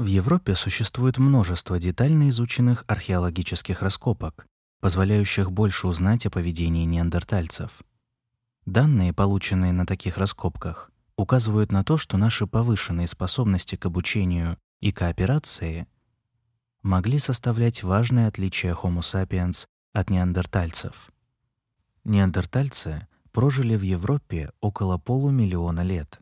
В Европе существует множество детально изученных археологических раскопок, позволяющих больше узнать о поведении неандертальцев. Данные, полученные на таких раскопках, указывают на то, что наши повышенные способности к обучению и кооперации могли составлять важное отличие Homo sapiens от неандертальцев. Неандертальцы прожили в Европе около полумиллиона лет.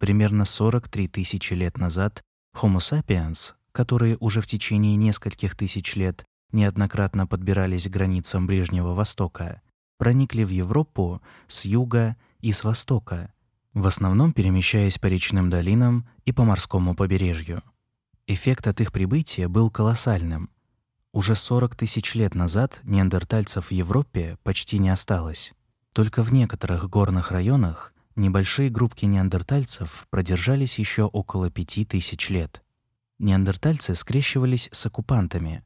Примерно 43 тысячи лет назад Homo sapiens, которые уже в течение нескольких тысяч лет неоднократно подбирались к границам Ближнего Востока, проникли в Европу с юга и с востока, в основном перемещаясь по речным долинам и по морскому побережью. Эффект от их прибытия был колоссальным. Уже 40 тысяч лет назад неандертальцев в Европе почти не осталось. Только в некоторых горных районах небольшие группки неандертальцев продержались еще около пяти тысяч лет. Неандертальцы скрещивались с оккупантами,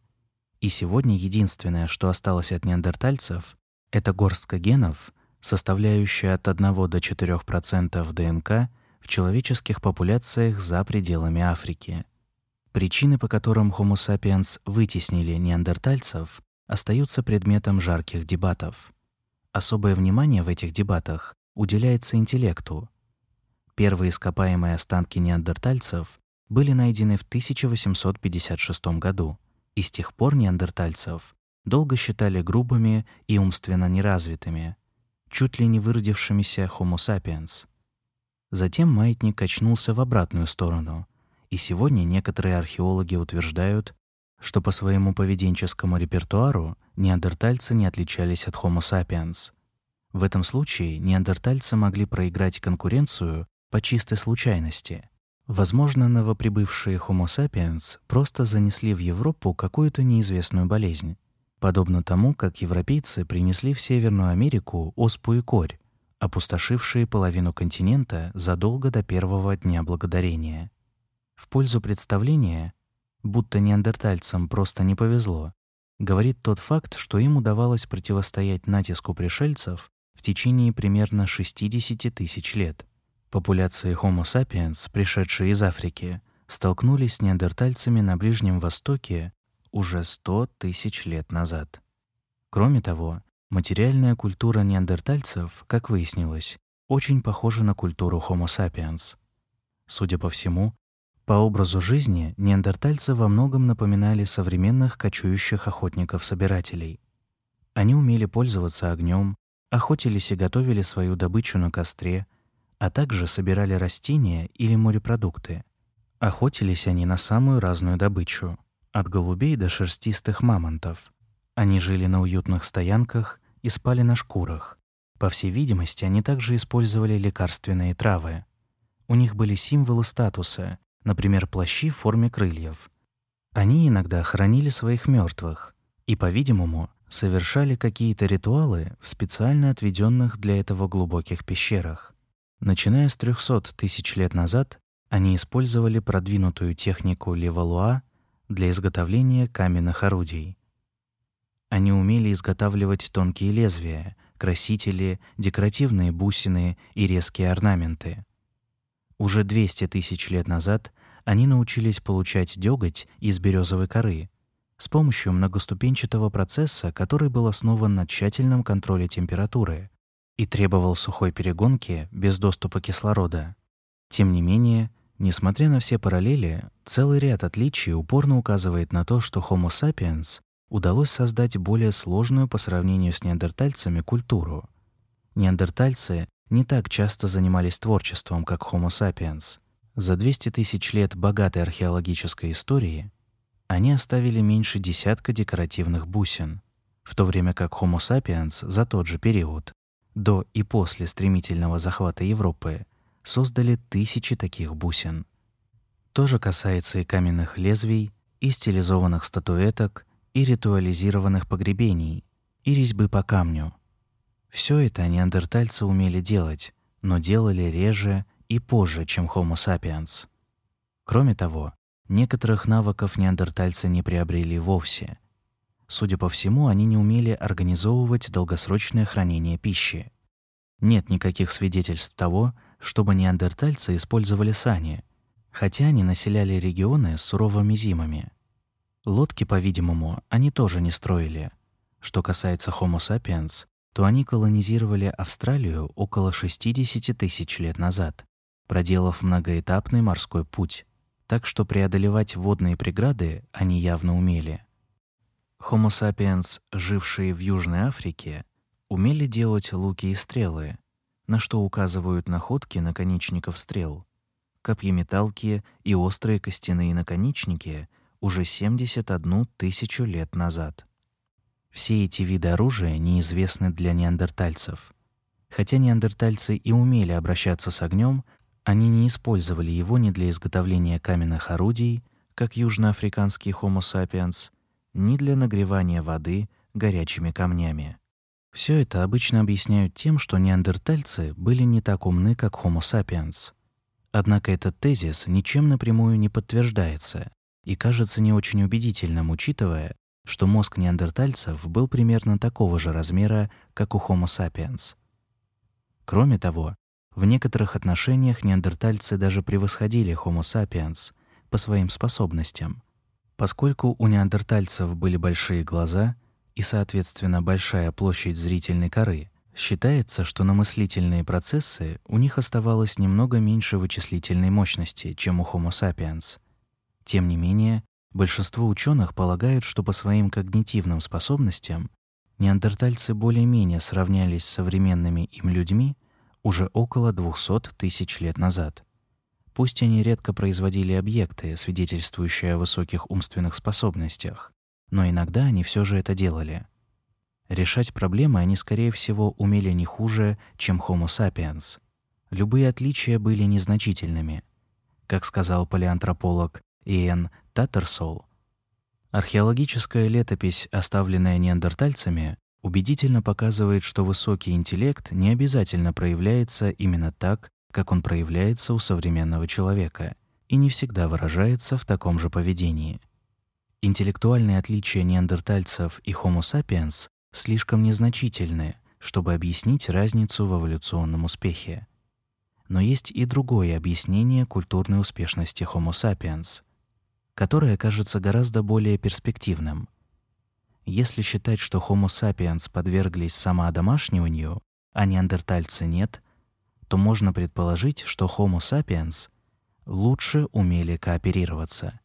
и сегодня единственное, что осталось от неандертальцев, это горстка генов, составляющая от 1 до 4% ДНК в человеческих популяциях за пределами Африки. Причины, по которым Homo sapiens вытеснили неандертальцев, остаются предметом жарких дебатов. Особое внимание в этих дебатах уделяется интеллекту. Первые ископаемые останки неандертальцев были найдены в 1856 году, и с тех пор неандертальцев долго считали грубыми и умственно неразвитыми, чуть ли не выродившимися Homo sapiens. Затем маятник качнулся в обратную сторону, и сегодня некоторые археологи утверждают, что по своему поведенческому репертуару неандертальцы не отличались от Homo sapiens. В этом случае неандертальцы могли проиграть конкуренцию по чистой случайности. Возможно, новоприбывшие Homo sapiens просто занесли в Европу какую-то неизвестную болезнь, подобно тому, как европейцы принесли в Северную Америку оспу и корь, опустошившие половину континента задолго до первого дня благодарения. В пользу представления, будто неандертальцам просто не повезло, говорит тот факт, что им удавалось противостоять натиску пришельцев в течение примерно 60 тысяч лет. Популяции Homo sapiens, пришедшие из Африки, столкнулись с неандертальцами на Ближнем Востоке уже 100 тысяч лет назад. Кроме того, материальная культура неандертальцев, как выяснилось, очень похожа на культуру Homo sapiens. Судя по всему, по образу жизни неандертальцы во многом напоминали современных кочующих охотников-собирателей. Они умели пользоваться огнем, охотились и готовили свою добычу на костре, а также собирали растения или морепродукты. Охотились они на самую разную добычу, от голубей до шерстистых мамонтов. Они жили на уютных стоянках и спали на шкурах. По всей видимости, они также использовали лекарственные травы. У них были символы статуса, например, плащи в форме крыльев. Они иногда хоронили своих мертвых и, по-видимому, совершали какие-то ритуалы в специально отведенных для этого глубоких пещерах. Начиная с 300 тысяч лет назад, они использовали продвинутую технику левалуа для изготовления каменных орудий. Они умели изготавливать тонкие лезвия, красители, декоративные бусины и резкие орнаменты. Уже 200 тысяч лет назад они научились получать дёготь из березовой коры с помощью многоступенчатого процесса, который был основан на тщательном контроле температуры и требовал сухой перегонки без доступа кислорода. Тем не менее, несмотря на все параллели, целый ряд отличий упорно указывает на то, что Homo sapiens удалось создать более сложную по сравнению с неандертальцами культуру. Неандертальцы не так часто занимались творчеством, как Homo sapiens. За 200 тысяч лет богатой археологической истории они оставили меньше десятка декоративных бусин, в то время как Homo sapiens за тот же период, до и после стремительного захвата Европы, создали тысячи таких бусин. То же касается и каменных лезвий, и стилизованных статуэток, и ритуализированных погребений, и резьбы по камню. Все это неандертальцы умели делать, но делали реже и позже, чем Homo sapiens. Кроме того, некоторых навыков неандертальцы не приобрели вовсе. Судя по всему, они не умели организовывать долгосрочное хранение пищи. Нет никаких свидетельств того, чтобы неандертальцы использовали сани, хотя они населяли регионы с суровыми зимами. Лодки, по-видимому, они тоже не строили. Что касается Homo sapiens, то они колонизировали Австралию около 60 тысяч лет назад, проделав многоэтапный морской путь, так что преодолевать водные преграды они явно умели. Homo sapiens, жившие в Южной Африке, умели делать луки и стрелы, на что указывают находки наконечников стрел. Копьеметалки и острые костяные наконечники уже 71 тысячу лет назад. Все эти виды оружия неизвестны для неандертальцев. Хотя неандертальцы и умели обращаться с огнем, они не использовали его ни для изготовления каменных орудий, как южноафриканский Homo sapiens, ни для нагревания воды горячими камнями. Все это обычно объясняют тем, что неандертальцы были не так умны, как Homo sapiens. Однако этот тезис ничем напрямую не подтверждается и кажется не очень убедительным, учитывая, что мозг неандертальцев был примерно такого же размера, как у Homo sapiens. Кроме того, в некоторых отношениях неандертальцы даже превосходили Homo sapiens по своим способностям. Поскольку у неандертальцев были большие глаза и, соответственно, большая площадь зрительной коры, считается, что на мыслительные процессы у них оставалось немного меньше вычислительной мощности, чем у Homo sapiens. Тем не менее, большинство ученых полагают, что по своим когнитивным способностям неандертальцы более-менее сравнялись с современными им людьми уже около 200 тысяч лет назад. Пусть они редко производили объекты, свидетельствующие о высоких умственных способностях, но иногда они все же это делали. Решать проблемы они, скорее всего, умели не хуже, чем Homo sapiens. Любые отличия были незначительными. Как сказал палеантрополог Иэн Таттерсол, археологическая летопись, оставленная неандертальцами, убедительно показывает, что высокий интеллект не обязательно проявляется именно так, как он проявляется у современного человека, и не всегда выражается в таком же поведении. Интеллектуальные отличия неандертальцев и Homo sapiens слишком незначительны, чтобы объяснить разницу в эволюционном успехе. Но есть и другое объяснение культурной успешности Homo sapiens, которое кажется гораздо более перспективным — если считать, что Homo sapiens подверглись самоодомашниванию, а неандертальцы нет, то можно предположить, что Homo sapiens лучше умели кооперироваться.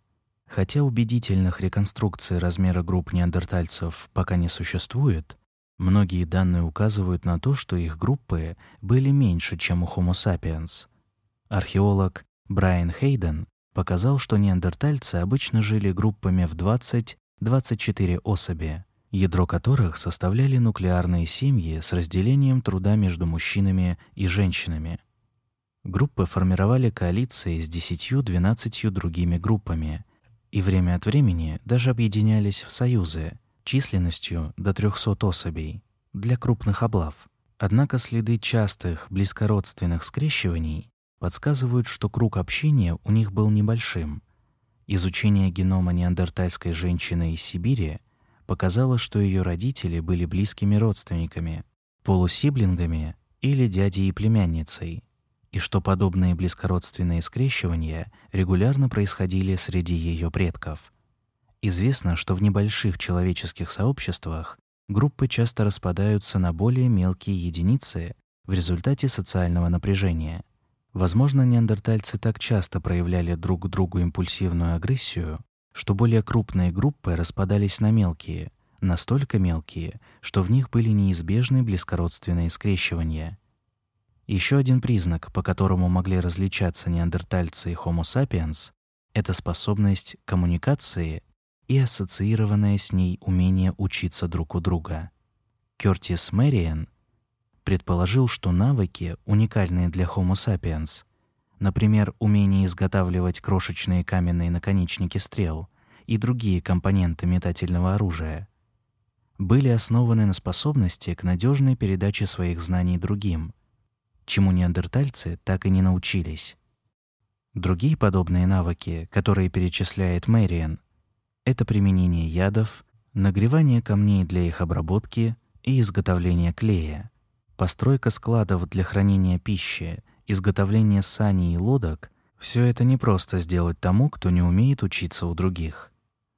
Хотя убедительных реконструкций размера групп неандертальцев пока не существует, многие данные указывают на то, что их группы были меньше, чем у Homo sapiens. Археолог Брайан Хейден показал, что неандертальцы обычно жили группами в 20 24 особи, ядро которых составляли нуклеарные семьи с разделением труда между мужчинами и женщинами. Группы формировали коалиции с 10-12 другими группами и время от времени даже объединялись в союзы численностью до 300 особей для крупных облав. Однако следы частых близкородственных скрещиваний подсказывают, что круг общения у них был небольшим, Изучение генома неандертальской женщины из Сибири показало, что ее родители были близкими родственниками, полусиблингами или дядей и племянницей, и что подобные близкородственные скрещивания регулярно происходили среди ее предков. Известно, что в небольших человеческих сообществах группы часто распадаются на более мелкие единицы в результате социального напряжения – Возможно, неандертальцы так часто проявляли друг к другу импульсивную агрессию, что более крупные группы распадались на мелкие, настолько мелкие, что в них были неизбежны близкородственные скрещивания. Еще один признак, по которому могли различаться неандертальцы и Homo sapiens, это способность коммуникации и ассоциированное с ней умение учиться друг у друга. Кёртис Мэриен предположил, что навыки, уникальные для Homo sapiens, например, умение изготавливать крошечные каменные наконечники стрел и другие компоненты метательного оружия, были основаны на способности к надежной передаче своих знаний другим, чему неандертальцы так и не научились. Другие подобные навыки, которые перечисляет Мэриан, это применение ядов, нагревание камней для их обработки и изготовление клея. Постройка складов для хранения пищи, изготовление саней и лодок Все это не просто сделать тому, кто не умеет учиться у других.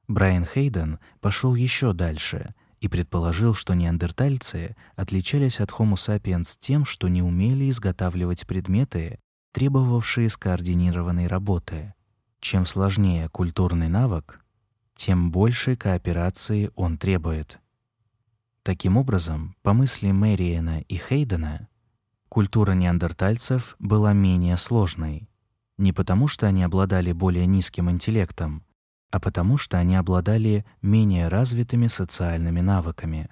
Брайан Хейден пошел еще дальше и предположил, что неандертальцы отличались от Homo sapiens тем, что не умели изготавливать предметы, требовавшие скоординированной работы. Чем сложнее культурный навык, тем больше кооперации он требует. Таким образом, по мысли Мэриена и Хейдена, культура неандертальцев была менее сложной, не потому что они обладали более низким интеллектом, а потому что они обладали менее развитыми социальными навыками.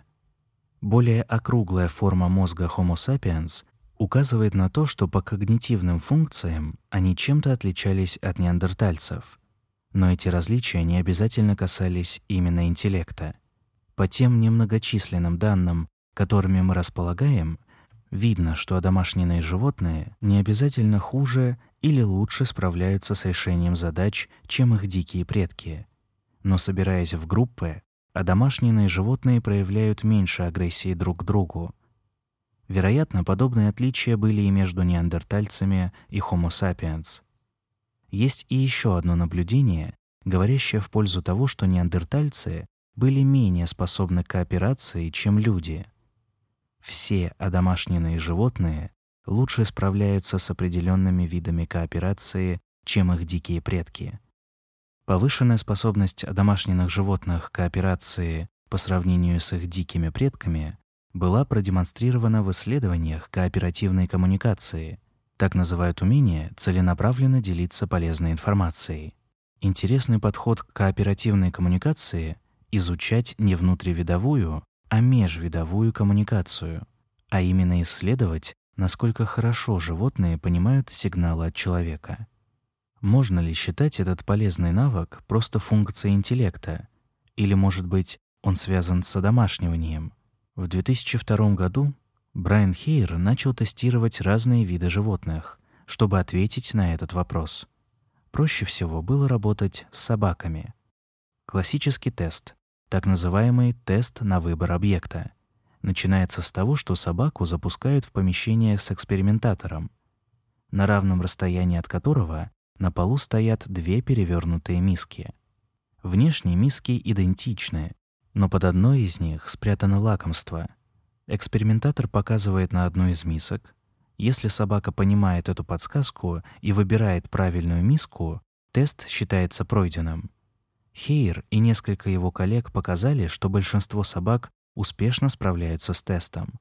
Более округлая форма мозга Homo sapiens указывает на то, что по когнитивным функциям они чем-то отличались от неандертальцев. Но эти различия не обязательно касались именно интеллекта. По тем немногочисленным данным, которыми мы располагаем, видно, что домашние животные не обязательно хуже или лучше справляются с решением задач, чем их дикие предки. Но собираясь в группы, домашние животные проявляют меньше агрессии друг к другу. Вероятно, подобные отличия были и между неандертальцами и Homo sapiens. Есть и еще одно наблюдение, говорящее в пользу того, что неандертальцы были менее способны к кооперации, чем люди. Все одомашненные животные лучше справляются с определенными видами кооперации, чем их дикие предки. Повышенная способность домашних животных к кооперации по сравнению с их дикими предками была продемонстрирована в исследованиях кооперативной коммуникации. Так называют умение целенаправленно делиться полезной информацией. Интересный подход к кооперативной коммуникации изучать не внутривидовую, а межвидовую коммуникацию, а именно исследовать насколько хорошо животные понимают сигналы от человека. Можно ли считать этот полезный навык просто функцией интеллекта, или, может быть, он связан с одомашниванием? В 2002 году Брайан Хейер начал тестировать разные виды животных, чтобы ответить на этот вопрос. Проще всего было работать с собаками. Классический тест, так называемый тест на выбор объекта — начинается с того, что собаку запускают в помещение с экспериментатором, на равном расстоянии от которого на полу стоят две перевернутые миски. Внешние миски идентичны, но под одной из них спрятано лакомство. Экспериментатор показывает на одну из мисок. Если собака понимает эту подсказку и выбирает правильную миску, тест считается пройденным. Хейер и несколько его коллег показали, что большинство собак успешно справляются с тестом.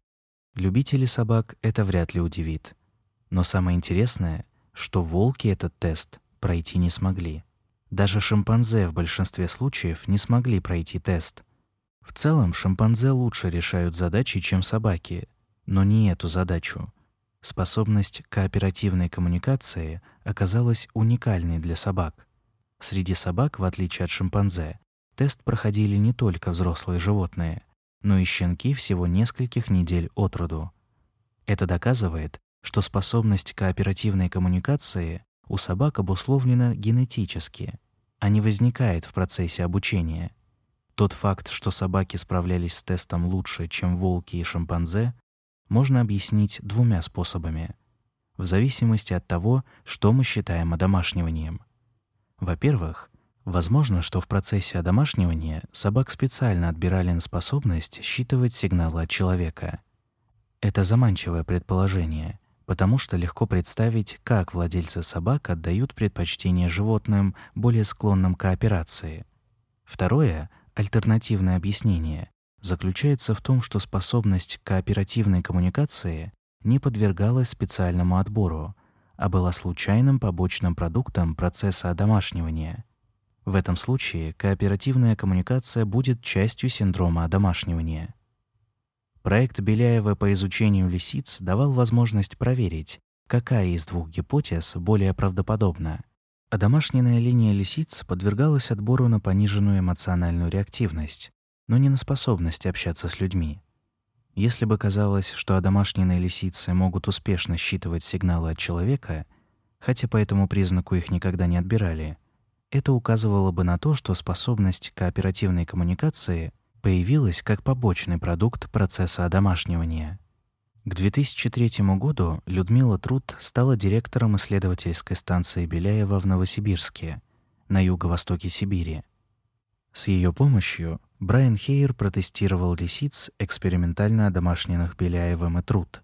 Любителей собак это вряд ли удивит. Но самое интересное, что волки этот тест пройти не смогли. Даже шимпанзе в большинстве случаев не смогли пройти тест. В целом шимпанзе лучше решают задачи, чем собаки, но не эту задачу. Способность кооперативной коммуникации оказалась уникальной для собак. Среди собак, в отличие от шимпанзе, тест проходили не только взрослые животные — но и щенки всего нескольких недель от роду. Это доказывает, что способность кооперативной коммуникации у собак обусловлена генетически, а не возникает в процессе обучения. Тот факт, что собаки справлялись с тестом лучше, чем волки и шимпанзе, можно объяснить двумя способами, в зависимости от того, что мы считаем одомашниванием. Во-первых, Возможно, что в процессе одомашнивания собак специально отбирали на способность считывать сигналы от человека. Это заманчивое предположение, потому что легко представить, как владельцы собак отдают предпочтение животным, более склонным к кооперации. Второе, альтернативное объяснение, заключается в том, что способность к кооперативной коммуникации не подвергалась специальному отбору, а была случайным побочным продуктом процесса одомашнивания — в этом случае кооперативная коммуникация будет частью синдрома одомашнивания. Проект Беляева по изучению лисиц давал возможность проверить, какая из двух гипотез более правдоподобна. Одомашненная линия лисиц подвергалась отбору на пониженную эмоциональную реактивность, но не на способность общаться с людьми. Если бы казалось, что одомашненные лисицы могут успешно считывать сигналы от человека, хотя по этому признаку их никогда не отбирали, это указывало бы на то, что способность кооперативной коммуникации появилась как побочный продукт процесса одомашнивания. К 2003 году Людмила Труд стала директором исследовательской станции Беляева в Новосибирске, на юго-востоке Сибири. С ее помощью Брайан Хейер протестировал лисиц, экспериментально одомашненных Беляевым и Труд.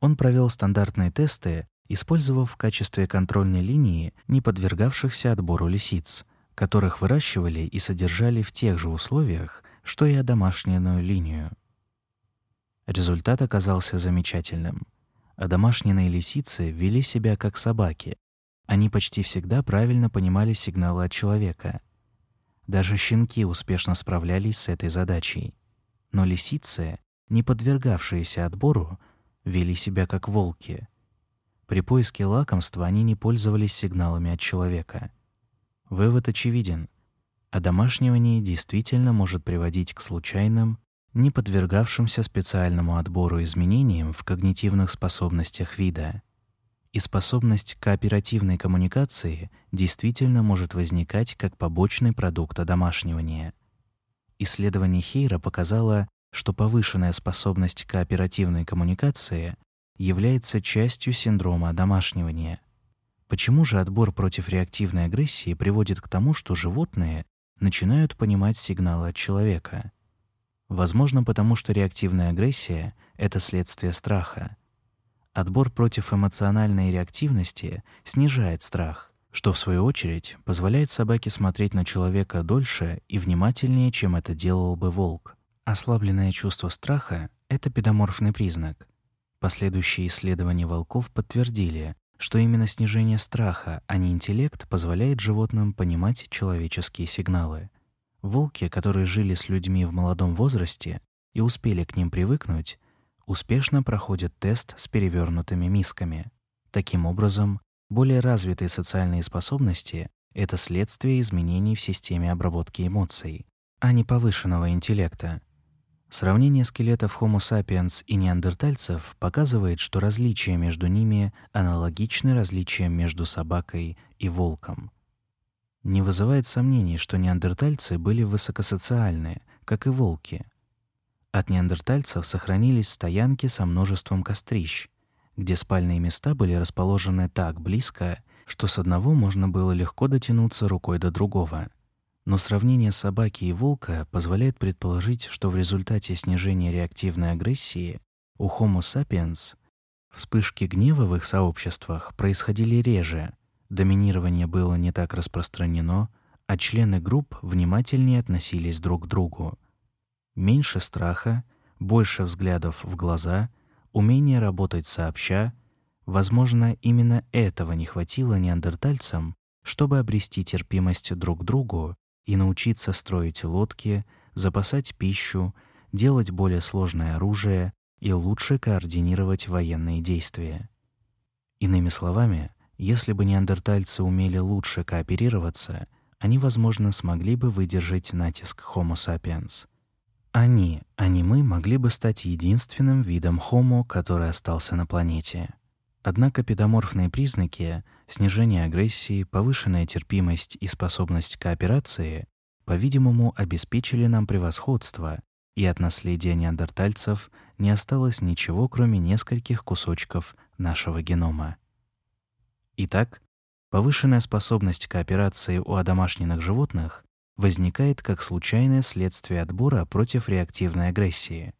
Он провел стандартные тесты, использовав в качестве контрольной линии не подвергавшихся отбору лисиц, которых выращивали и содержали в тех же условиях, что и одомашненную линию. Результат оказался замечательным. Домашние лисицы вели себя как собаки. Они почти всегда правильно понимали сигналы от человека. Даже щенки успешно справлялись с этой задачей. Но лисицы, не подвергавшиеся отбору, вели себя как волки. При поиске лакомства они не пользовались сигналами от человека. Вывод очевиден. Одомашнивание действительно может приводить к случайным, не подвергавшимся специальному отбору изменениям в когнитивных способностях вида. И способность кооперативной коммуникации действительно может возникать как побочный продукт одомашнивания. Исследование Хейра показало, что повышенная способность кооперативной коммуникации является частью синдрома одомашнивания. Почему же отбор против реактивной агрессии приводит к тому, что животные начинают понимать сигналы от человека? Возможно, потому что реактивная агрессия — это следствие страха. Отбор против эмоциональной реактивности снижает страх, что в свою очередь позволяет собаке смотреть на человека дольше и внимательнее, чем это делал бы волк. Ослабленное чувство страха — это педоморфный признак. Последующие исследования волков подтвердили, что именно снижение страха, а не интеллект, позволяет животным понимать человеческие сигналы. Волки, которые жили с людьми в молодом возрасте и успели к ним привыкнуть, успешно проходят тест с перевернутыми мисками. Таким образом, более развитые социальные способности — это следствие изменений в системе обработки эмоций, а не повышенного интеллекта. Сравнение скелетов Homo sapiens и неандертальцев показывает, что различия между ними аналогичны различиям между собакой и волком. Не вызывает сомнений, что неандертальцы были высокосоциальные, как и волки. От неандертальцев сохранились стоянки со множеством кострищ, где спальные места были расположены так близко, что с одного можно было легко дотянуться рукой до другого. Но сравнение собаки и волка позволяет предположить, что в результате снижения реактивной агрессии у Homo sapiens вспышки гнева в их сообществах происходили реже, доминирование было не так распространено, а члены групп внимательнее относились друг к другу. Меньше страха, больше взглядов в глаза, умение работать сообща. Возможно, именно этого не хватило неандертальцам, чтобы обрести терпимость друг к другу и научиться строить лодки, запасать пищу, делать более сложное оружие и лучше координировать военные действия. Иными словами, если бы неандертальцы умели лучше кооперироваться, они, возможно, смогли бы выдержать натиск Homo sapiens. Они, а не мы, могли бы стать единственным видом Homo, который остался на планете. Однако педоморфные признаки — снижение агрессии, повышенная терпимость и способность к кооперации — по-видимому, обеспечили нам превосходство, и от наследия неандертальцев не осталось ничего, кроме нескольких кусочков нашего генома. Итак, повышенная способность к кооперации у одомашненных животных возникает как случайное следствие отбора против реактивной агрессии.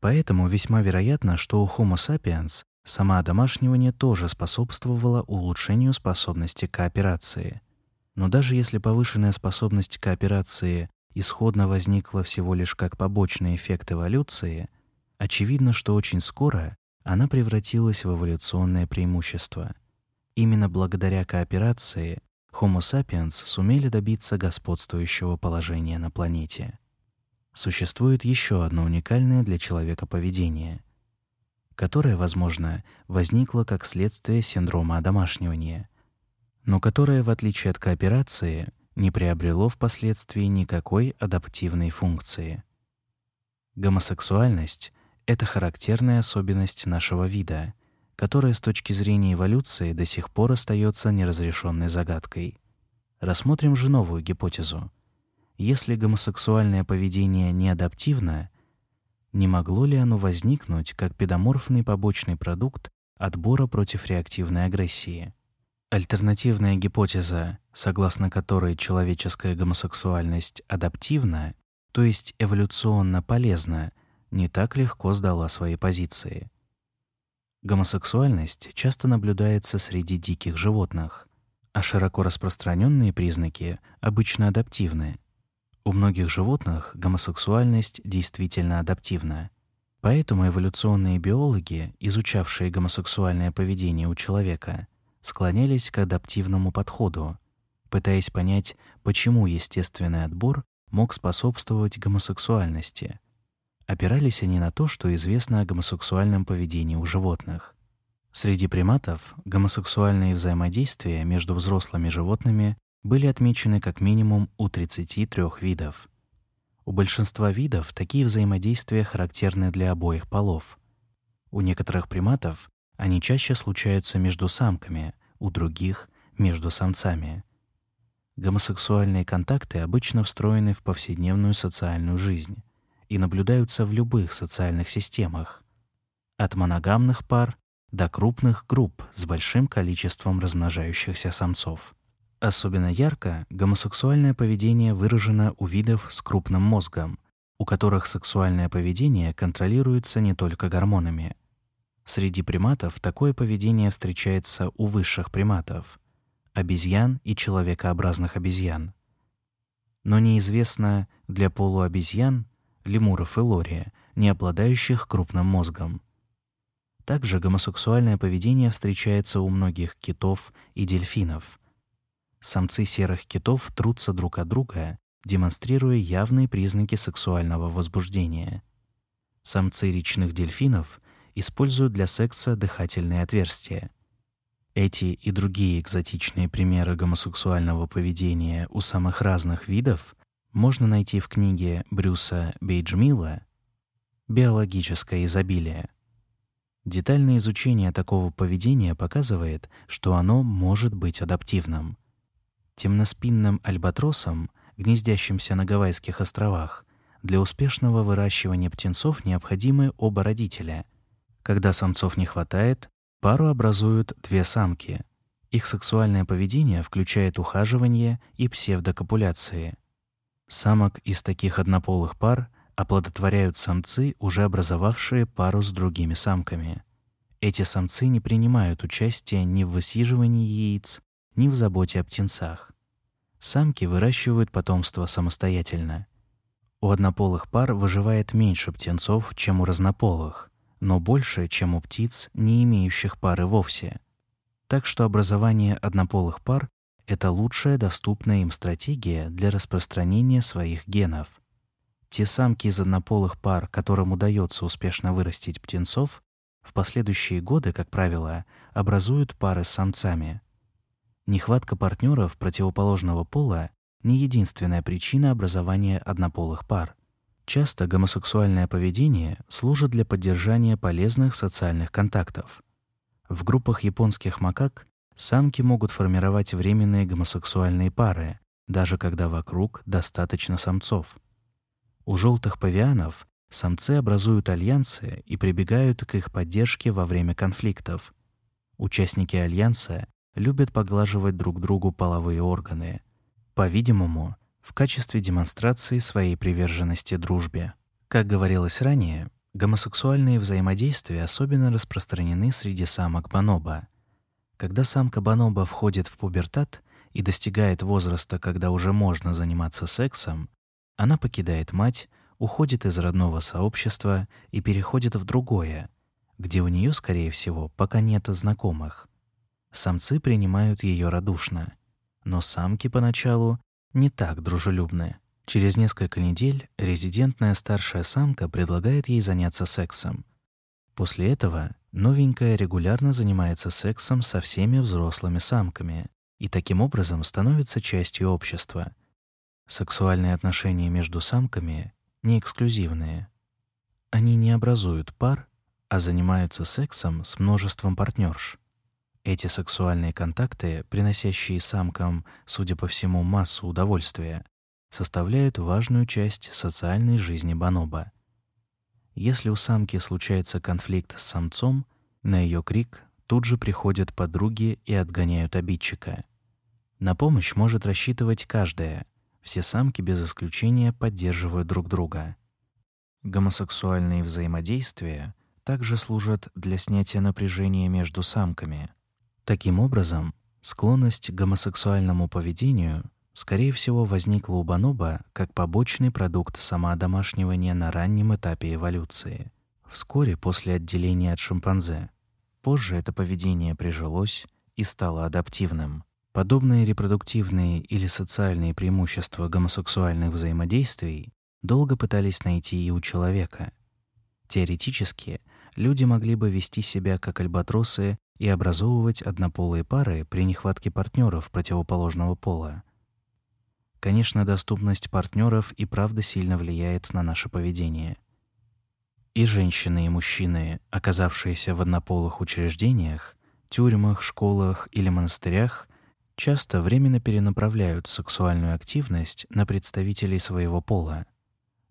Поэтому весьма вероятно, что у Homo sapiens самоодомашнивание тоже способствовало улучшению способности к кооперации. Но даже если повышенная способность к кооперации исходно возникла всего лишь как побочный эффект эволюции, очевидно, что очень скоро она превратилась в эволюционное преимущество — Именно благодаря кооперации Homo sapiens сумели добиться господствующего положения на планете. Существует еще одно уникальное для человека поведение, которое, возможно, возникло как следствие синдрома одомашнивания, но которое, в отличие от кооперации, не приобрело впоследствии никакой адаптивной функции. Гомосексуальность — это характерная особенность нашего вида, которая с точки зрения эволюции до сих пор остается неразрешенной загадкой. Рассмотрим же новую гипотезу. Если гомосексуальное поведение не адаптивно, Не могло ли оно возникнуть как педоморфный побочный продукт отбора против реактивной агрессии? Альтернативная гипотеза, согласно которой человеческая гомосексуальность адаптивна, то есть эволюционно полезна, не так легко сдала свои позиции. Гомосексуальность часто наблюдается среди диких животных, а широко распространенные признаки обычно адаптивны. У многих животных гомосексуальность действительно адаптивна. Поэтому эволюционные биологи, изучавшие гомосексуальное поведение у человека, склонялись к адаптивному подходу, пытаясь понять, почему естественный отбор мог способствовать гомосексуальности. Опирались они на то, что известно о гомосексуальном поведении у животных. Среди приматов гомосексуальные взаимодействия между взрослыми животными были отмечены как минимум у 33 видов. У большинства видов такие взаимодействия характерны для обоих полов. У некоторых приматов они чаще случаются между самками, у других между самцами. Гомосексуальные контакты обычно встроены в повседневную социальную жизнь и наблюдаются в любых социальных системах, от моногамных пар до крупных групп с большим количеством размножающихся самцов. Особенно ярко гомосексуальное поведение выражено у видов с крупным мозгом, у которых сексуальное поведение контролируется не только гормонами. Среди приматов такое поведение встречается у высших приматов — обезьян и человекообразных обезьян. Но неизвестно для полуобезьян лемуров и лори, не обладающих крупным мозгом. Также гомосексуальное поведение встречается у многих китов и дельфинов. Самцы серых китов трутся друг от друга, демонстрируя явные признаки сексуального возбуждения. Самцы речных дельфинов используют для секса дыхательные отверстия. Эти и другие экзотичные примеры гомосексуального поведения у самых разных видов можно найти в книге Брюса Бейджмила «Биологическое изобилие». Детальное изучение такого поведения показывает, что оно может быть адаптивным. Темноспинным альбатросам, гнездящимся на Гавайских островах, для успешного выращивания птенцов необходимы оба родителя. Когда самцов не хватает, пару образуют две самки. Их сексуальное поведение включает ухаживание и псевдокопуляции – Самок из таких однополых пар оплодотворяют самцы, уже образовавшие пару с другими самками. Эти самцы не принимают участия ни в высиживании яиц, ни в заботе о птенцах. Самки выращивают потомство самостоятельно. У однополых пар выживает меньше птенцов, чем у разнополых, но больше, чем у птиц, не имеющих пары вовсе. Так что образование однополых пар это лучшая доступная им стратегия для распространения своих генов. Те самки из однополых пар, которым удается успешно вырастить птенцов, в последующие годы, как правило, образуют пары с самцами. Нехватка партнеров противоположного пола не единственная причина образования однополых пар. Часто гомосексуальное поведение служит для поддержания полезных социальных контактов. В группах японских макак Самки могут формировать временные гомосексуальные пары, даже когда вокруг достаточно самцов. У желтых павианов самцы образуют альянсы и прибегают к их поддержке во время конфликтов. Участники альянса любят поглаживать друг другу половые органы, по-видимому, в качестве демонстрации своей приверженности дружбе. Как говорилось ранее, гомосексуальные взаимодействия особенно распространены среди самок бонобо — когда самка бонобо входит в пубертат и достигает возраста, когда уже можно заниматься сексом, она покидает мать, уходит из родного сообщества и переходит в другое, где у нее, скорее всего, пока нет знакомых. Самцы принимают ее радушно, но самки поначалу не так дружелюбны. Через несколько недель резидентная старшая самка предлагает ей заняться сексом. После этого Новенькая регулярно занимается сексом со всеми взрослыми самками и таким образом становится частью общества. Сексуальные отношения между самками не эксклюзивные. Они не образуют пар, а занимаются сексом с множеством партнерш. Эти сексуальные контакты, приносящие самкам, судя по всему, массу удовольствия, составляют важную часть социальной жизни бонобо. Если у самки случается конфликт с самцом, на ее крик тут же приходят подруги и отгоняют обидчика. На помощь может рассчитывать каждая. Все самки без исключения поддерживают друг друга. Гомосексуальные взаимодействия также служат для снятия напряжения между самками. Таким образом, склонность к гомосексуальному поведению скорее всего возникла у бонобо как побочный продукт самоодомашнивания на раннем этапе эволюции, вскоре после отделения от шимпанзе. Позже это поведение прижилось и стало адаптивным. Подобные репродуктивные или социальные преимущества гомосексуальных взаимодействий долго пытались найти и у человека. Теоретически, люди могли бы вести себя как альбатросы и образовывать однополые пары при нехватке партнеров противоположного пола. Конечно, доступность партнеров и правда сильно влияет на наше поведение. И женщины, и мужчины, оказавшиеся в однополых учреждениях, тюрьмах, школах или монастырях, часто временно перенаправляют сексуальную активность на представителей своего пола.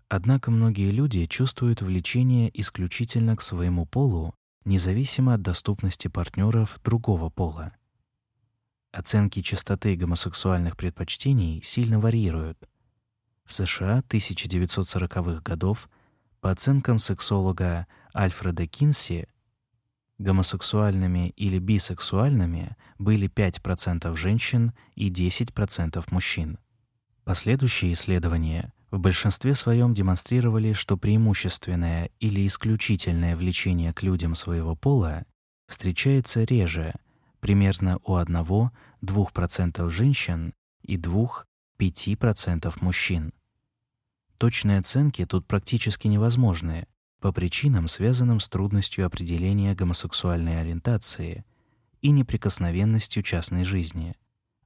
Однако многие люди чувствуют влечение исключительно к своему полу, независимо от доступности партнеров другого пола. Оценки частоты гомосексуальных предпочтений сильно варьируют. В США 1940-х годов, по оценкам сексолога Альфреда Кинси, гомосексуальными или бисексуальными были 5% женщин и 10% мужчин. Последующие исследования в большинстве своем демонстрировали, что преимущественное или исключительное влечение к людям своего пола встречается реже, примерно у 1-2% женщин и 2-5% мужчин. Точные оценки тут практически невозможны по причинам, связанным с трудностью определения гомосексуальной ориентации и неприкосновенностью частной жизни.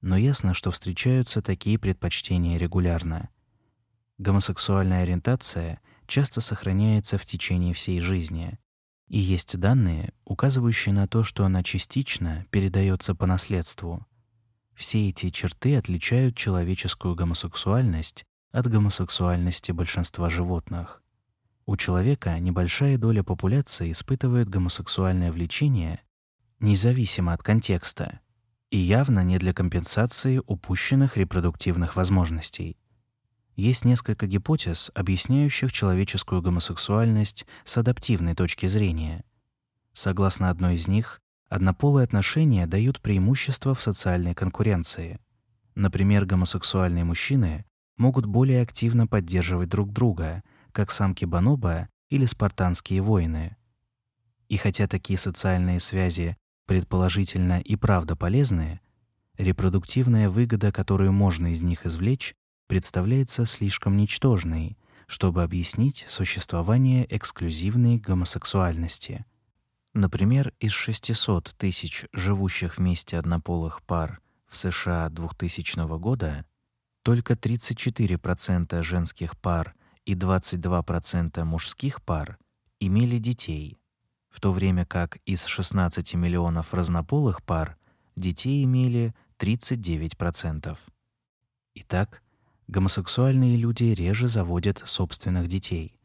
Но ясно, что встречаются такие предпочтения регулярно — Гомосексуальная ориентация часто сохраняется в течение всей жизни, и есть данные, указывающие на то, что она частично передается по наследству. Все эти черты отличают человеческую гомосексуальность от гомосексуальности большинства животных. У человека небольшая доля популяции испытывает гомосексуальное влечение независимо от контекста и явно не для компенсации упущенных репродуктивных возможностей. Есть несколько гипотез, объясняющих человеческую гомосексуальность с адаптивной точки зрения. Согласно одной из них, однополые отношения дают преимущество в социальной конкуренции. Например, гомосексуальные мужчины могут более активно поддерживать друг друга, как самки бонобо или спартанские воины. И хотя такие социальные связи предположительно и правда полезны, репродуктивная выгода, которую можно из них извлечь, представляется слишком ничтожной, чтобы объяснить существование эксклюзивной гомосексуальности. Например, из 600 тысяч живущих вместе однополых пар в США 2000 года только 34% женских пар и 22% мужских пар имели детей, в то время как из 16 миллионов разнополых пар детей имели 39%. Итак, гомосексуальные люди реже заводят собственных детей.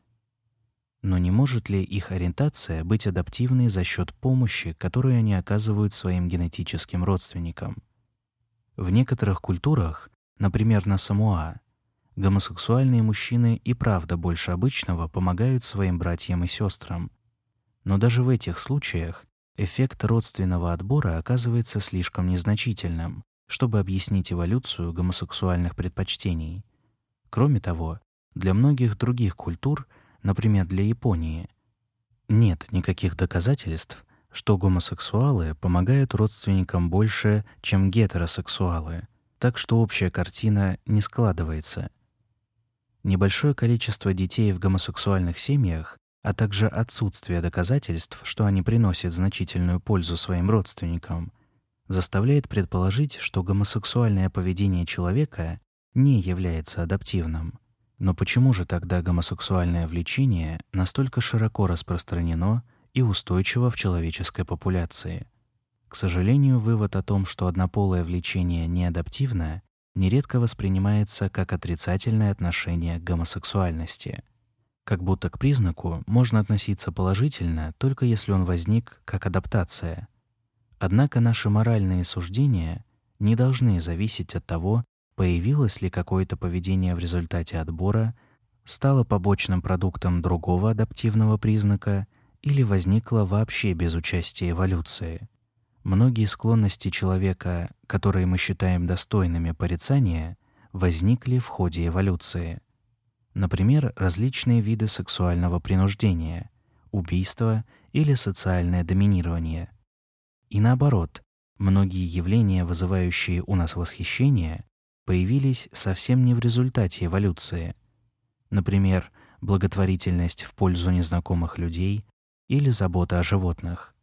Но не может ли их ориентация быть адаптивной за счет помощи, которую они оказывают своим генетическим родственникам? В некоторых культурах, например, на Самоа, гомосексуальные мужчины и правда больше обычного помогают своим братьям и сестрам. Но даже в этих случаях эффект родственного отбора оказывается слишком незначительным, чтобы объяснить эволюцию гомосексуальных предпочтений. Кроме того, для многих других культур, например, для Японии, нет никаких доказательств, что гомосексуалы помогают родственникам больше, чем гетеросексуалы, так что общая картина не складывается. Небольшое количество детей в гомосексуальных семьях, а также отсутствие доказательств, что они приносят значительную пользу своим родственникам, заставляет предположить, что гомосексуальное поведение человека не является адаптивным. Но почему же тогда гомосексуальное влечение настолько широко распространено и устойчиво в человеческой популяции? К сожалению, вывод о том, что однополое влечение не адаптивно, нередко воспринимается как отрицательное отношение к гомосексуальности. как будто к признаку можно относиться положительно только если он возник как адаптация. Однако наши моральные суждения не должны зависеть от того, появилось ли какое-то поведение в результате отбора, стало побочным продуктом другого адаптивного признака или возникло вообще без участия эволюции. Многие склонности человека, которые мы считаем достойными порицания, возникли в ходе эволюции. Например, различные виды сексуального принуждения, убийство или социальное доминирование. И наоборот, многие явления, вызывающие у нас восхищение, появились совсем не в результате эволюции. Например, благотворительность в пользу незнакомых людей или забота о животных.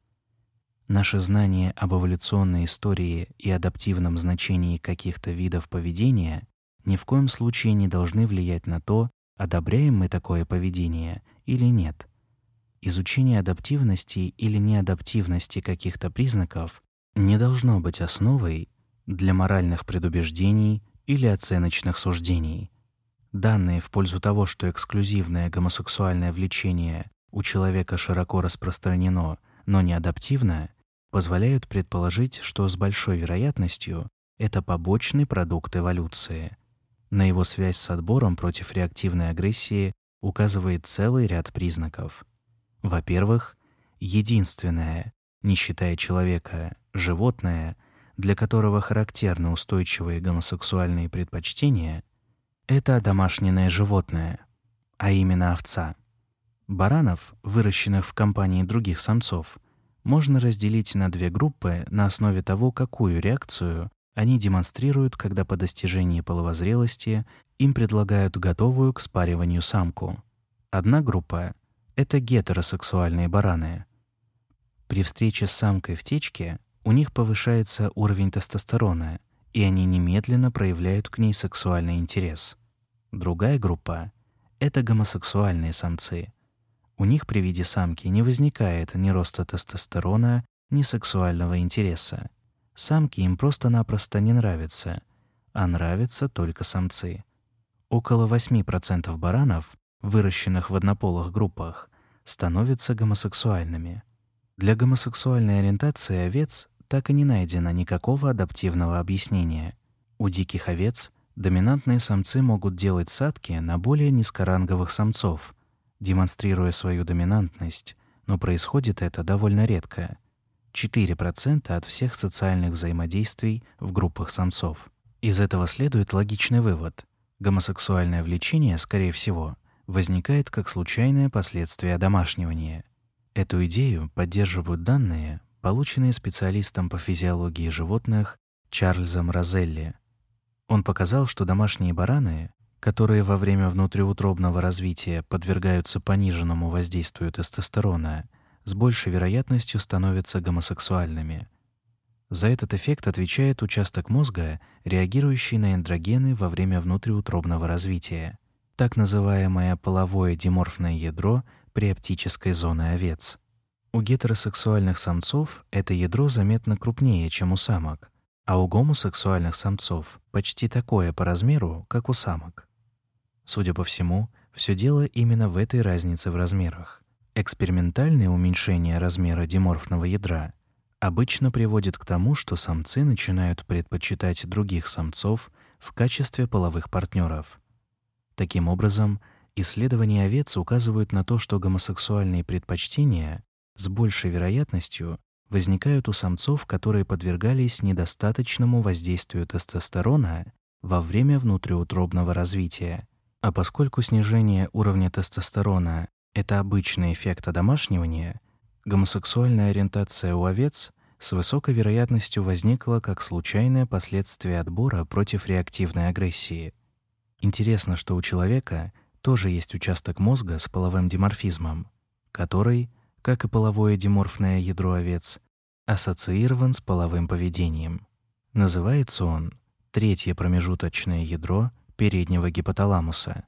Наше знание об эволюционной истории и адаптивном значении каких-то видов поведения ни в коем случае не должны влиять на то, одобряем мы такое поведение или нет. Изучение адаптивности или неадаптивности каких-то признаков не должно быть основой для моральных предубеждений или оценочных суждений. Данные в пользу того, что эксклюзивное гомосексуальное влечение у человека широко распространено, но не адаптивно, позволяют предположить, что с большой вероятностью это побочный продукт эволюции. На его связь с отбором против реактивной агрессии указывает целый ряд признаков. Во-первых, единственное, не считая человека, животное, для которого характерны устойчивые гомосексуальные предпочтения, это домашнее животное, а именно овца. Баранов, выращенных в компании других самцов, можно разделить на две группы на основе того, какую реакцию они демонстрируют, когда по достижении половозрелости им предлагают готовую к спариванию самку. Одна группа — это гетеросексуальные бараны. При встрече с самкой в течке у них повышается уровень тестостерона, и они немедленно проявляют к ней сексуальный интерес. Другая группа — это гомосексуальные самцы — у них при виде самки не возникает ни роста тестостерона, ни сексуального интереса. Самки им просто-напросто не нравятся, а нравятся только самцы. Около 8% баранов, выращенных в однополых группах, становятся гомосексуальными. Для гомосексуальной ориентации овец так и не найдено никакого адаптивного объяснения. У диких овец доминантные самцы могут делать садки на более низкоранговых самцов — демонстрируя свою доминантность, но происходит это довольно редко. 4% от всех социальных взаимодействий в группах самцов. Из этого следует логичный вывод. Гомосексуальное влечение, скорее всего, возникает как случайное последствие домашнивания. Эту идею поддерживают данные, полученные специалистом по физиологии животных Чарльзом Розелли. Он показал, что домашние бараны которые во время внутриутробного развития подвергаются пониженному воздействию тестостерона, с большей вероятностью становятся гомосексуальными. За этот эффект отвечает участок мозга, реагирующий на эстрогены во время внутриутробного развития, так называемое половое диморфное ядро приоптической зоны овец. У гетеросексуальных самцов это ядро заметно крупнее, чем у самок, а у гомосексуальных самцов почти такое по размеру, как у самок. Судя по всему, все дело именно в этой разнице в размерах. Экспериментальное уменьшение размера диморфного ядра обычно приводит к тому, что самцы начинают предпочитать других самцов в качестве половых партнеров. Таким образом, исследования овец указывают на то, что гомосексуальные предпочтения с большей вероятностью возникают у самцов, которые подвергались недостаточному воздействию тестостерона во время внутриутробного развития а поскольку снижение уровня тестостерона это обычный эффект одомашнивания, гомосексуальная ориентация у овец с высокой вероятностью возникла как случайное последствие отбора против реактивной агрессии. Интересно, что у человека тоже есть участок мозга с половым диморфизмом, который, как и половое диморфное ядро овец, ассоциирован с половым поведением. Называется он третье промежуточное ядро переднего гипоталамуса.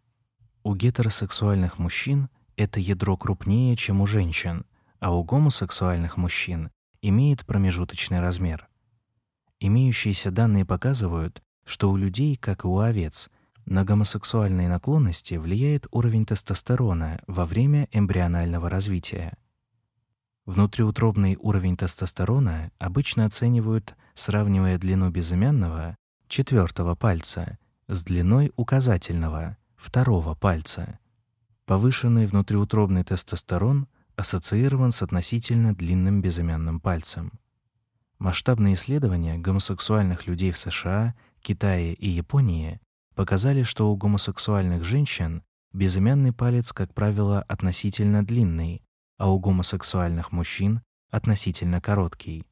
У гетеросексуальных мужчин это ядро крупнее, чем у женщин, а у гомосексуальных мужчин имеет промежуточный размер. Имеющиеся данные показывают, что у людей, как и у овец, На гомосексуальные наклонности влияет уровень тестостерона во время эмбрионального развития. Внутриутробный уровень тестостерона обычно оценивают, сравнивая длину безымянного четвертого пальца с длиной указательного второго пальца. Повышенный внутриутробный тестостерон ассоциирован с относительно длинным безымянным пальцем. Масштабные исследования гомосексуальных людей в США, Китае и Японии показали, что у гомосексуальных женщин безымянный палец, как правило, относительно длинный, а у гомосексуальных мужчин относительно короткий.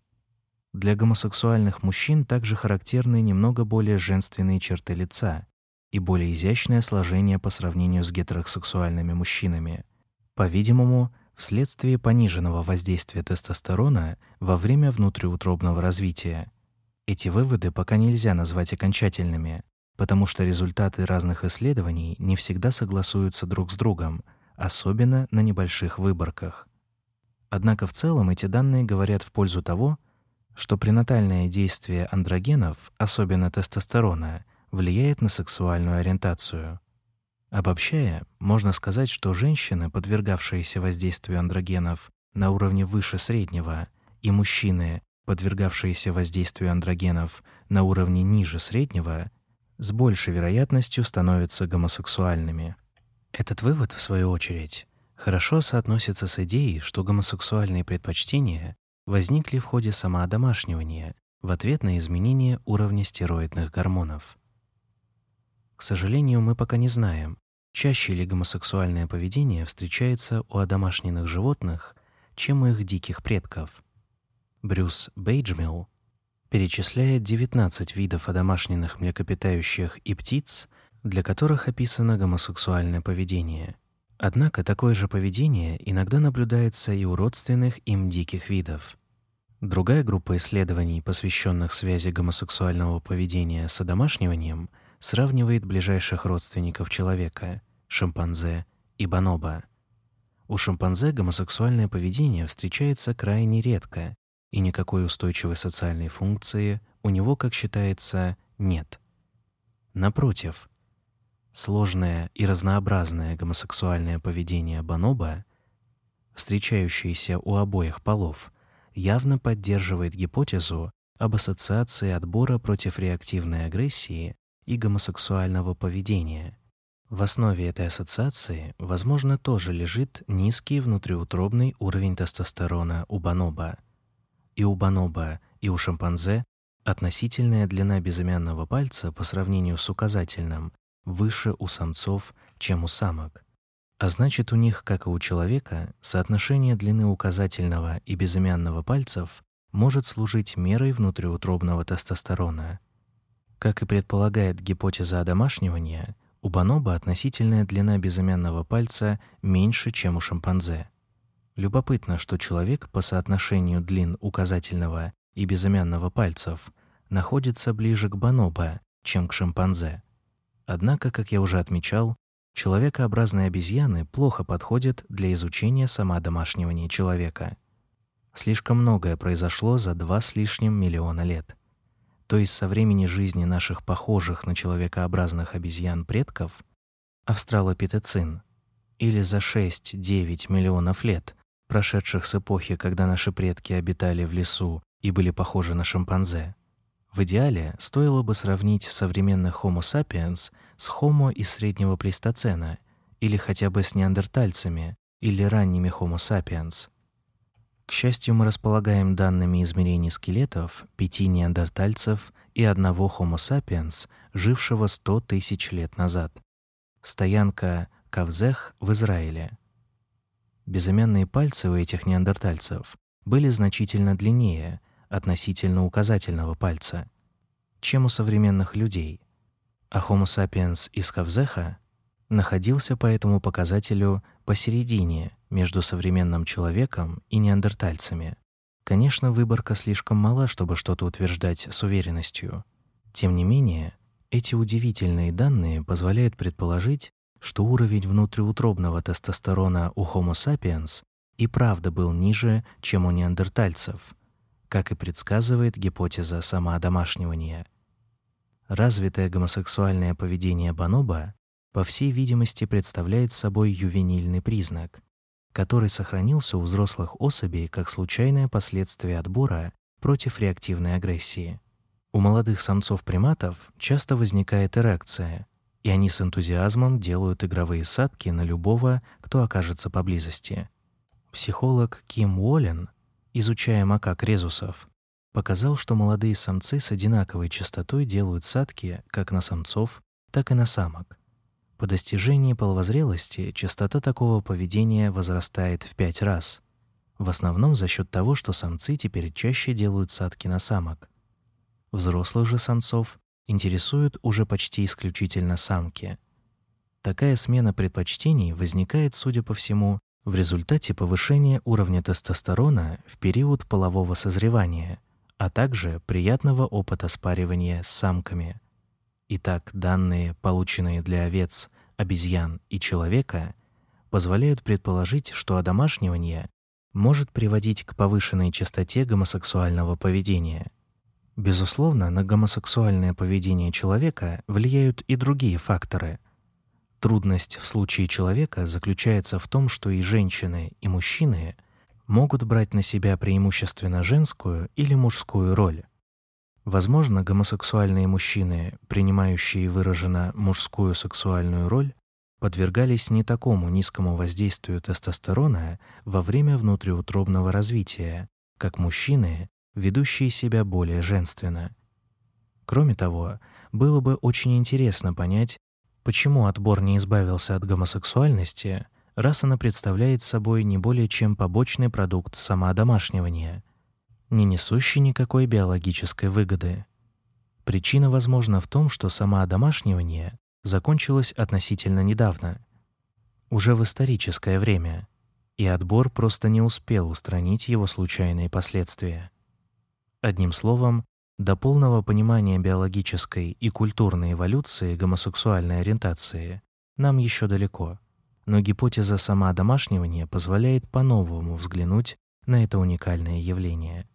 Для гомосексуальных мужчин также характерны немного более женственные черты лица и более изящное сложение по сравнению с гетеросексуальными мужчинами. По-видимому, вследствие пониженного воздействия тестостерона во время внутриутробного развития. Эти выводы пока нельзя назвать окончательными, потому что результаты разных исследований не всегда согласуются друг с другом, особенно на небольших выборках. Однако в целом эти данные говорят в пользу того, что пренатальное действие андрогенов, особенно тестостерона, влияет на сексуальную ориентацию. Обобщая, можно сказать, что женщины, подвергавшиеся воздействию андрогенов на уровне выше среднего, и мужчины, подвергавшиеся воздействию андрогенов на уровне ниже среднего, с большей вероятностью становятся гомосексуальными. Этот вывод, в свою очередь, хорошо соотносится с идеей, что гомосексуальные предпочтения возникли в ходе самоодомашнивания в ответ на изменение уровня стероидных гормонов. К сожалению, мы пока не знаем, чаще ли гомосексуальное поведение встречается у одомашненных животных, чем у их диких предков. Брюс Бейджмилл перечисляет 19 видов одомашненных млекопитающих и птиц, для которых описано гомосексуальное поведение. Однако такое же поведение иногда наблюдается и у родственных им диких видов. Другая группа исследований, посвященных связи гомосексуального поведения с одомашниванием, сравнивает ближайших родственников человека шимпанзе и бонобо. У шимпанзе гомосексуальное поведение встречается крайне редко, и никакой устойчивой социальной функции у него, как считается, нет. Напротив, сложное и разнообразное гомосексуальное поведение бонобо, встречающееся у обоих полов, явно поддерживает гипотезу об ассоциации отбора против реактивной агрессии и гомосексуального поведения. В основе этой ассоциации, возможно, тоже лежит низкий внутриутробный уровень тестостерона у бонобо – и у бонобо, и у шимпанзе относительная длина безымянного пальца по сравнению с указательным выше у самцов, чем у самок. А значит, у них, как и у человека, соотношение длины указательного и безымянного пальцев может служить мерой внутриутробного тестостерона. Как и предполагает гипотеза одомашнивания, у бонобо относительная длина безымянного пальца меньше, чем у шимпанзе. Любопытно, что человек по соотношению длин указательного и безымянного пальцев находится ближе к бонобо, чем к шимпанзе. Однако, как я уже отмечал, человекообразные обезьяны плохо подходят для изучения самодомашнивания человека. Слишком многое произошло за два с лишним миллиона лет. То есть со времени жизни наших похожих на человекообразных обезьян предков, австралопитецин, или за 6-9 миллионов лет прошедших с эпохи, когда наши предки обитали в лесу и были похожи на шимпанзе. В идеале стоило бы сравнить современных Homo sapiens с Homo из среднего плейстоцена или хотя бы с неандертальцами или ранними Homo sapiens. К счастью, мы располагаем данными измерений скелетов пяти неандертальцев и одного Homo sapiens, жившего 100 тысяч лет назад. Стоянка Кавзех в Израиле. Безымянные пальцы у этих неандертальцев были значительно длиннее относительно указательного пальца, чем у современных людей, а Homo sapiens из Кавзеха находился по этому показателю посередине между современным человеком и неандертальцами. Конечно, выборка слишком мала, чтобы что-то утверждать с уверенностью. Тем не менее, эти удивительные данные позволяют предположить, что уровень внутриутробного тестостерона у Homo sapiens и правда был ниже, чем у неандертальцев, как и предсказывает гипотеза самоодомашнивания. Развитое гомосексуальное поведение бонобо, по всей видимости, представляет собой ювенильный признак, который сохранился у взрослых особей как случайное последствие отбора против реактивной агрессии. У молодых самцов-приматов часто возникает эрекция, и они с энтузиазмом делают игровые садки на любого, кто окажется поблизости. Психолог Ким Уоллен, изучая макак резусов, показал, что молодые самцы с одинаковой частотой делают садки как на самцов, так и на самок. По достижении половозрелости частота такого поведения возрастает в пять раз, в основном за счет того, что самцы теперь чаще делают садки на самок. Взрослых же самцов интересуют уже почти исключительно самки. Такая смена предпочтений возникает, судя по всему, в результате повышения уровня тестостерона в период полового созревания, а также приятного опыта спаривания с самками. Итак, данные, полученные для овец, обезьян и человека, позволяют предположить, что одомашнивание может приводить к повышенной частоте гомосексуального поведения – Безусловно, на гомосексуальное поведение человека влияют и другие факторы. Трудность в случае человека заключается в том, что и женщины, и мужчины могут брать на себя преимущественно женскую или мужскую роль. Возможно, гомосексуальные мужчины, принимающие выраженно мужскую сексуальную роль, подвергались не такому низкому воздействию тестостерона во время внутриутробного развития, как мужчины, ведущие себя более женственно. Кроме того, было бы очень интересно понять, почему отбор не избавился от гомосексуальности, раз она представляет собой не более чем побочный продукт самоодомашнивания, не несущий никакой биологической выгоды. Причина, возможно, в том, что самоодомашнивание закончилось относительно недавно, уже в историческое время, и отбор просто не успел устранить его случайные последствия. Одним словом, до полного понимания биологической и культурной эволюции гомосексуальной ориентации нам еще далеко. Но гипотеза самоодомашнивания позволяет по-новому взглянуть на это уникальное явление.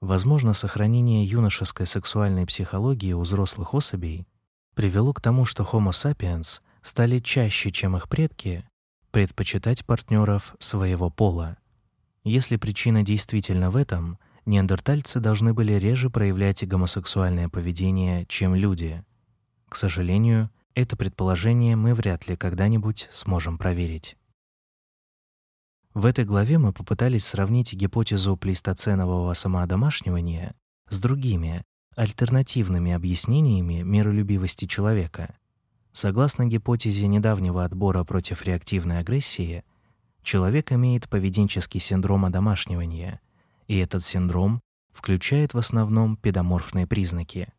Возможно, сохранение юношеской сексуальной психологии у взрослых особей привело к тому, что Homo sapiens стали чаще, чем их предки, предпочитать партнеров своего пола. Если причина действительно в этом, неандертальцы должны были реже проявлять гомосексуальное поведение, чем люди. К сожалению, это предположение мы вряд ли когда-нибудь сможем проверить. В этой главе мы попытались сравнить гипотезу плейстоценового самоодомашнивания с другими, альтернативными объяснениями миролюбивости человека. Согласно гипотезе недавнего отбора против реактивной агрессии, человек имеет поведенческий синдром одомашнивания — и этот синдром включает в основном педоморфные признаки.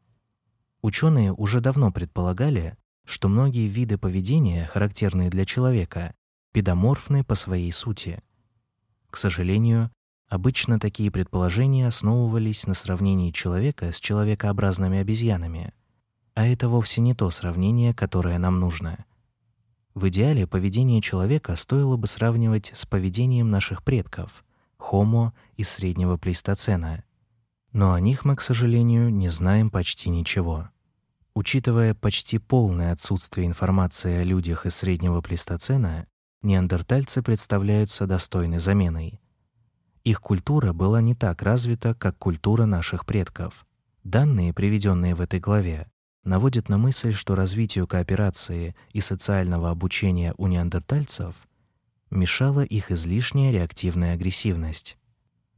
Ученые уже давно предполагали, что многие виды поведения, характерные для человека, педоморфны по своей сути. К сожалению, обычно такие предположения основывались на сравнении человека с человекообразными обезьянами, а это вовсе не то сравнение, которое нам нужно. В идеале поведение человека стоило бы сравнивать с поведением наших предков — Homo из среднего плейстоцена. Но о них мы, к сожалению, не знаем почти ничего. Учитывая почти полное отсутствие информации о людях из среднего плейстоцена, неандертальцы представляются достойной заменой. Их культура была не так развита, как культура наших предков. Данные, приведенные в этой главе, наводят на мысль, что развитию кооперации и социального обучения у неандертальцев мешала их излишняя реактивная агрессивность.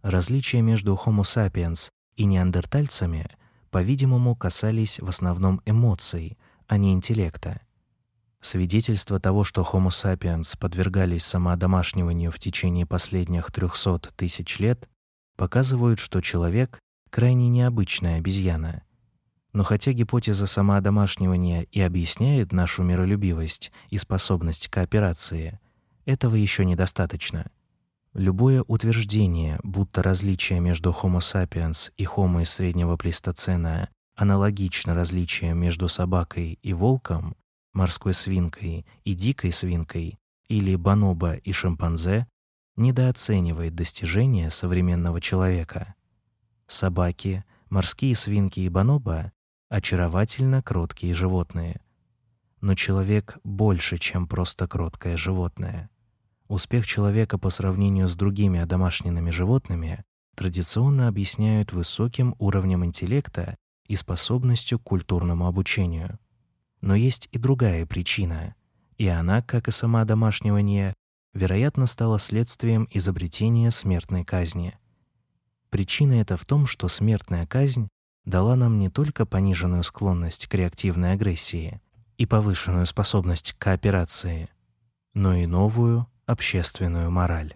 Различия между Homo sapiens и неандертальцами, по-видимому, касались в основном эмоций, а не интеллекта. Свидетельства того, что Homo sapiens подвергались самоодомашниванию в течение последних 300 тысяч лет, показывают, что человек крайне необычная обезьяна. Но хотя гипотеза самоодомашнивания и объясняет нашу миролюбивость и способность к кооперации – этого еще недостаточно. Любое утверждение, будто различие между Homo sapiens и Homo из среднего плейстоцена аналогично различиям между собакой и волком, морской свинкой и дикой свинкой или бонобо и шимпанзе, недооценивает достижения современного человека. Собаки, морские свинки и бонобо очаровательно кроткие животные. Но человек больше, чем просто кроткое животное. Успех человека по сравнению с другими одомашненными животными традиционно объясняют высоким уровнем интеллекта и способностью к культурному обучению. Но есть и другая причина, и она, как и сама домашнивание, вероятно, стала следствием изобретения смертной казни. Причина эта в том, что смертная казнь дала нам не только пониженную склонность к реактивной агрессии и повышенную способность к кооперации, но и новую общественную мораль.